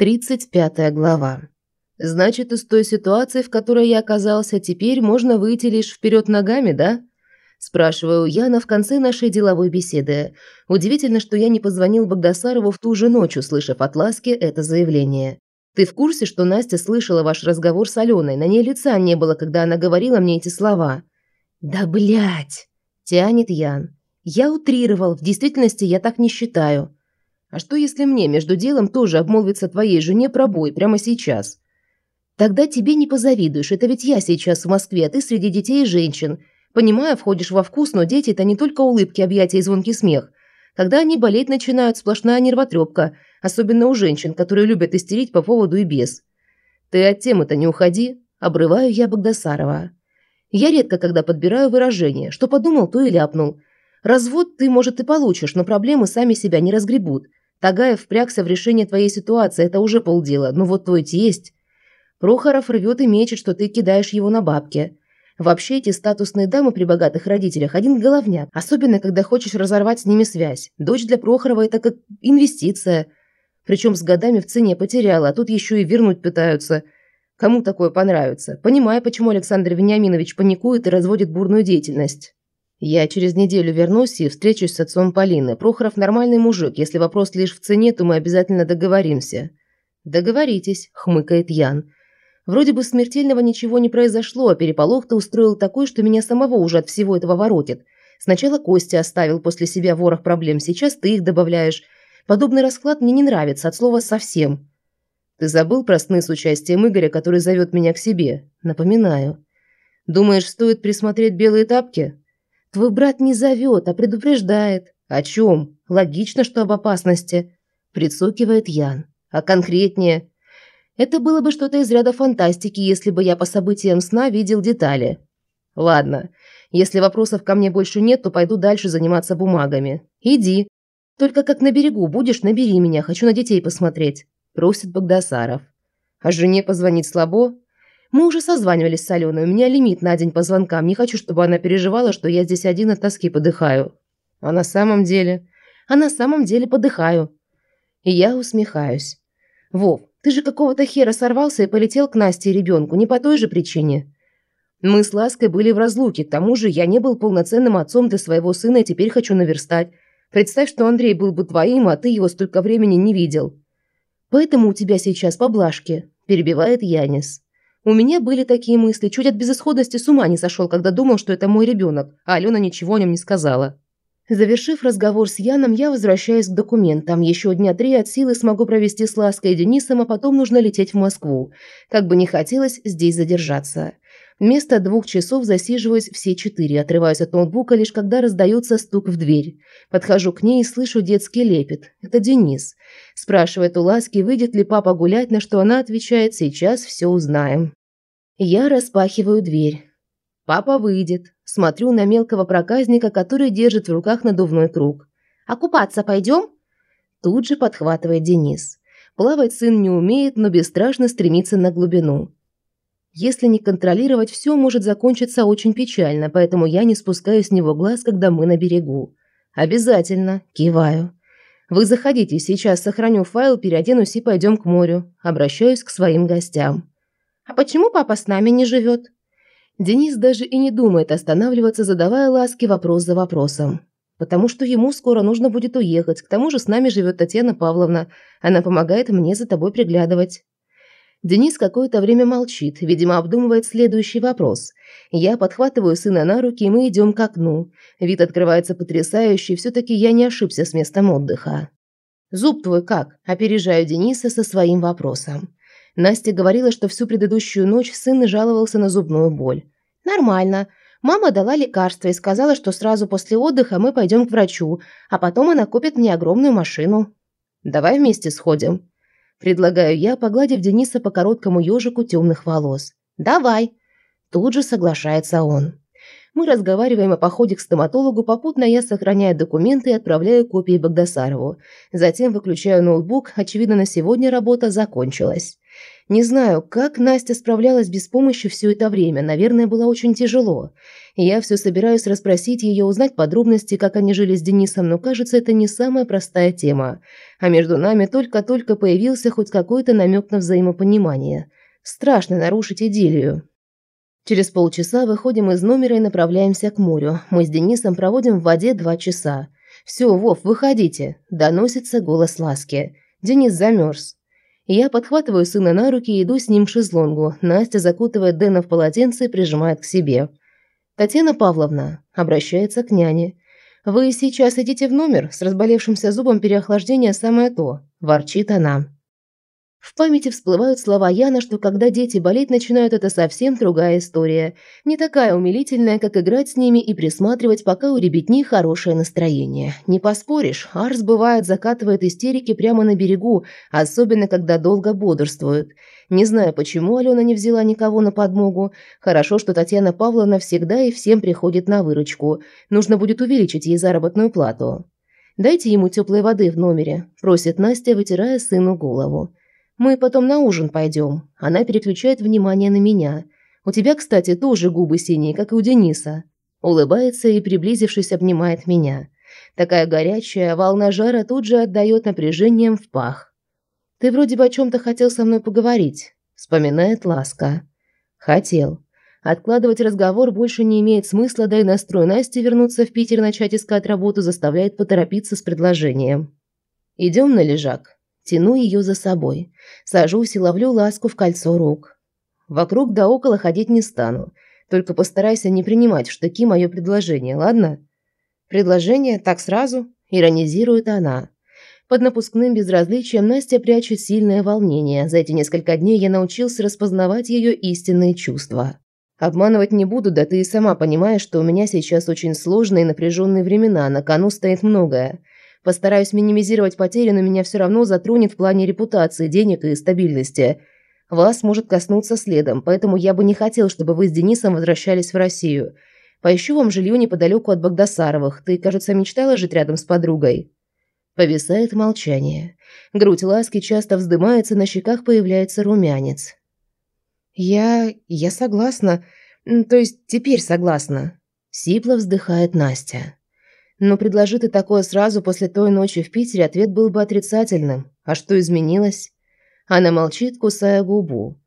35 глава. Значит, из той ситуации, в которой я оказался, теперь можно выйти лишь вперед ногами, да? Спрашиваю Яна в конце нашей деловой беседы. Удивительно, что я не позвонил Богдасарову в ту же ночь, услышав от Ласки это заявление. Ты в курсе, что Настя слышала ваш разговор с Аленой? На ней лица не было, когда она говорила мне эти слова. Да блять, тянет Ян. Я утрировал, в действительности я так не считаю. А что если мне между делом тоже обмолвиться твоей жене про бой прямо сейчас? Тогда тебе не позавидуешь, это ведь я сейчас в Москве, а ты среди детей и женщин. Понимаю, входишь во вкус, но дети – это не только улыбки, объятия и звонкий смех. Когда они болеть начинают, сплошная нервотрепка, особенно у женщин, которые любят истерить по поводу и без. Ты от темы-то не уходи, обрываю я Богдасарова. Я редко когда подбираю выражение, что подумал, то и ляпнул. Развод ты, может, и получишь, но проблемы сами себя не разгребут. Тагаев впрягся в решение твоей ситуации, это уже полдела, но вот твой тесть... Прохоров рвет и мечет, что ты кидаешь его на бабки. Вообще эти статусные дамы при богатых родителях один головняк, особенно когда хочешь разорвать с ними связь. Дочь для Прохорова это как инвестиция. Причем с годами в цене потеряла, а тут еще и вернуть пытаются. Кому такое понравится? Понимаю, почему Александр Вениаминович паникует и разводит бурную деятельность. Я через неделю вернусь и встречусь с отцом Полины. Прохоров нормальный мужик. Если вопрос лишь в цене, то мы обязательно договоримся. Договоритесь, хмыкает Ян. Вроде бы смертельного ничего не произошло, а переполох-то устроил такой, что меня самого уже от всего этого воротит. Сначала Костя оставил после себя ворох проблем, сейчас ты их добавляешь. Подобный расклад мне не нравится, от слова совсем. Ты забыл про сны с участием Игоря, который зовет меня к себе? Напоминаю. Думаешь, стоит присмотреть белые тапки? Твой брат не зовет, а предупреждает. О чем? Логично, что об опасности. Прицокивает Ян. А конкретнее? Это было бы что-то из ряда фантастики, если бы я по событиям сна видел детали. Ладно, если вопросов ко мне больше нет, то пойду дальше заниматься бумагами. Иди. Только как на берегу будешь, набери меня, хочу на детей посмотреть. Просит Богдасаров. А жене позвонить слабо? Мы уже созванивались с Аленой, у меня лимит на день по звонкам. Не хочу, чтобы она переживала, что я здесь один от тоски подыхаю. А на самом деле... А на самом деле подыхаю. И я усмехаюсь. Вов, ты же какого-то хера сорвался и полетел к Насте и ребенку, не по той же причине. Мы с Лаской были в разлуке, к тому же я не был полноценным отцом для своего сына и теперь хочу наверстать. Представь, что Андрей был бы твоим, а ты его столько времени не видел. Поэтому у тебя сейчас поблажки, перебивает Янис. У меня были такие мысли, чуть от безысходности с ума не сошел, когда думал, что это мой ребенок, а Алена ничего о нем не сказала. Завершив разговор с Яном, я возвращаюсь к документам. Еще дня три от силы смогу провести с Лаской и Денисом, а потом нужно лететь в Москву. Как бы не хотелось здесь задержаться. Вместо двух часов засиживаюсь все четыре, отрываюсь от ноутбука лишь когда раздается стук в дверь. Подхожу к ней и слышу детский лепет. Это Денис. Спрашивает у Ласки, выйдет ли папа гулять, на что она отвечает «сейчас все узнаем». Я распахиваю дверь. Папа выйдет. Смотрю на мелкого проказника, который держит в руках надувной круг. «А купаться пойдем?» Тут же подхватывает Денис. Плавать сын не умеет, но бесстрашно стремится на глубину. Если не контролировать, все может закончиться очень печально, поэтому я не спускаю с него глаз, когда мы на берегу. «Обязательно», – киваю. Вы заходите, сейчас сохраню файл, переоденусь и пойдем к морю. Обращаюсь к своим гостям. А почему папа с нами не живет? Денис даже и не думает останавливаться, задавая ласки вопрос за вопросом. Потому что ему скоро нужно будет уехать. К тому же с нами живет Татьяна Павловна. Она помогает мне за тобой приглядывать. Денис какое-то время молчит, видимо, обдумывает следующий вопрос. Я подхватываю сына на руки, и мы идем к окну. Вид открывается потрясающий, все-таки я не ошибся с местом отдыха. «Зуб твой как?» – опережаю Дениса со своим вопросом. Настя говорила, что всю предыдущую ночь сын жаловался на зубную боль. «Нормально. Мама дала лекарство и сказала, что сразу после отдыха мы пойдем к врачу, а потом она купит мне огромную машину. Давай вместе сходим», Предлагаю я, погладив Дениса по короткому ежику темных волос. «Давай!» Тут же соглашается он. Мы разговариваем о походе к стоматологу, попутно я сохраняю документы и отправляю копии Богдасарову. Затем выключаю ноутбук, очевидно, на сегодня работа закончилась. Не знаю, как Настя справлялась без помощи все это время. Наверное, было очень тяжело. Я все собираюсь расспросить ее, узнать подробности, как они жили с Денисом, но кажется, это не самая простая тема. А между нами только-только появился хоть какой-то намек на взаимопонимание. Страшно нарушить идиллию. Через полчаса выходим из номера и направляемся к морю. Мы с Денисом проводим в воде два часа. «Все, Вов, выходите!» – доносится голос ласки. Денис замерз. Я подхватываю сына на руки и иду с ним к шезлонгу. Настя закутывает Дэна в полотенце и прижимает к себе. «Татьяна Павловна», – обращается к няне. «Вы сейчас идите в номер, с разболевшимся зубом переохлаждения самое то», – ворчит она. В памяти всплывают слова Яна, что когда дети болеть начинают, это совсем другая история. Не такая умилительная, как играть с ними и присматривать, пока у ребятни хорошее настроение. Не поспоришь, Арс бывает закатывает истерики прямо на берегу, особенно когда долго бодрствует. Не знаю, почему Алена не взяла никого на подмогу. Хорошо, что Татьяна Павловна всегда и всем приходит на выручку. Нужно будет увеличить ей заработную плату. «Дайте ему теплой воды в номере», – просит Настя, вытирая сыну голову. Мы потом на ужин пойдем. Она переключает внимание на меня. У тебя, кстати, тоже губы синие, как и у Дениса. Улыбается и, приблизившись, обнимает меня. Такая горячая, волна жара тут же отдает напряжением в пах. «Ты вроде бы о чем-то хотел со мной поговорить», – вспоминает Ласка. «Хотел. Откладывать разговор больше не имеет смысла, да и настрой Насти вернуться в Питер начать искать работу заставляет поторопиться с предложением. Идем на лежак». Тяну ее за собой. Сажусь и ловлю ласку в кольцо рук. Вокруг да около ходить не стану. Только постарайся не принимать в штыки мое предложение, ладно? Предложение так сразу? Иронизирует она. Под напускным безразличием Настя прячет сильное волнение. За эти несколько дней я научился распознавать ее истинные чувства. Обманывать не буду, да ты и сама понимаешь, что у меня сейчас очень сложные и напряженные времена, на кону стоит многое. Постараюсь минимизировать потери, но меня все равно затронет в плане репутации, денег и стабильности. Вас может коснуться следом, поэтому я бы не хотел, чтобы вы с Денисом возвращались в Россию. Поищу вам жилье неподалеку от Багдасаровых. Ты, кажется, мечтала жить рядом с подругой». Повисает молчание. Грудь ласки часто вздымается, на щеках появляется румянец. «Я... я согласна. То есть теперь согласна». Сипло вздыхает Настя. Но предложи ты такое сразу после той ночи в Питере, ответ был бы отрицательным. А что изменилось? Она молчит, кусая губу.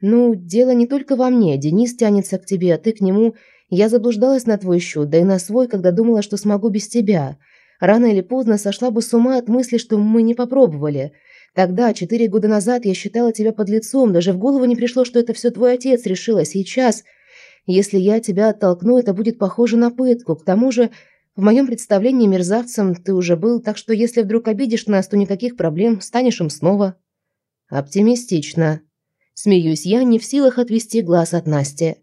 Ну, дело не только во мне. Денис тянется к тебе, а ты к нему. Я заблуждалась на твой счет, да и на свой, когда думала, что смогу без тебя. Рано или поздно сошла бы с ума от мысли, что мы не попробовали. Тогда, четыре года назад, я считала тебя под лицом, даже в голову не пришло, что это все твой отец решил, а сейчас... Если я тебя оттолкну, это будет похоже на пытку. К тому же, в моем представлении мерзавцем ты уже был, так что если вдруг обидишь нас, то никаких проблем, станешь им снова». «Оптимистично». Смеюсь я, не в силах отвести глаз от Насти.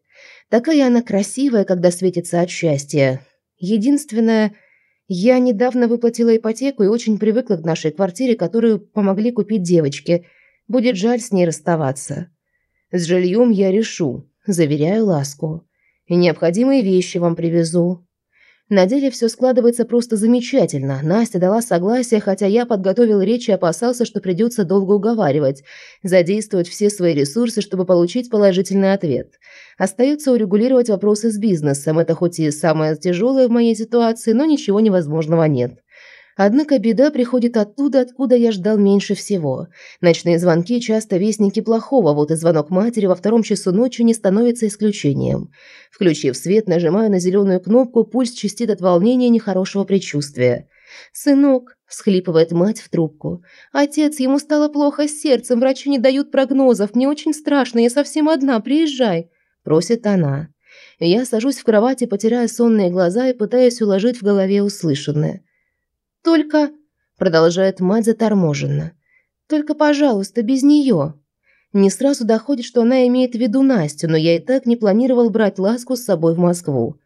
Такая она красивая, когда светится от счастья. Единственное, я недавно выплатила ипотеку и очень привыкла к нашей квартире, которую помогли купить девочки. Будет жаль с ней расставаться. С жильем я решу, заверяю Ласку. И необходимые вещи вам привезу. На деле все складывается просто замечательно. Настя дала согласие, хотя я подготовил речь и опасался, что придется долго уговаривать, задействовать все свои ресурсы, чтобы получить положительный ответ. Остается урегулировать вопросы с бизнесом. Это хоть и самое тяжелое в моей ситуации, но ничего невозможного нет. Однако беда приходит оттуда, откуда я ждал меньше всего. Ночные звонки часто вестники плохого, вот и звонок матери во втором часу ночи не становится исключением. Включив свет, нажимаю на зеленую кнопку, пульс чистит от волнения и нехорошего предчувствия. «Сынок», – всхлипывает мать в трубку. «Отец, ему стало плохо с сердцем, врачи не дают прогнозов, мне очень страшно, я совсем одна, приезжай», – просит она. Я сажусь в кровати, потеряя сонные глаза и пытаюсь уложить в голове услышанное. Только...» Продолжает мать заторможенно. «Только, пожалуйста, без нее». Не сразу доходит, что она имеет в виду Настю, но я и так не планировал брать ласку с собой в Москву.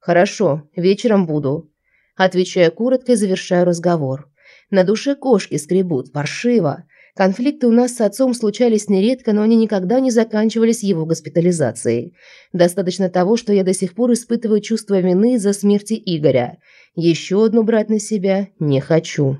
«Хорошо, вечером буду». Отвечая коротко и завершаю разговор. На душе кошки скребут, паршиво. Конфликты у нас с отцом случались нередко, но они никогда не заканчивались его госпитализацией. Достаточно того, что я до сих пор испытываю чувство вины за смерти Игоря. Еще одну брать на себя не хочу.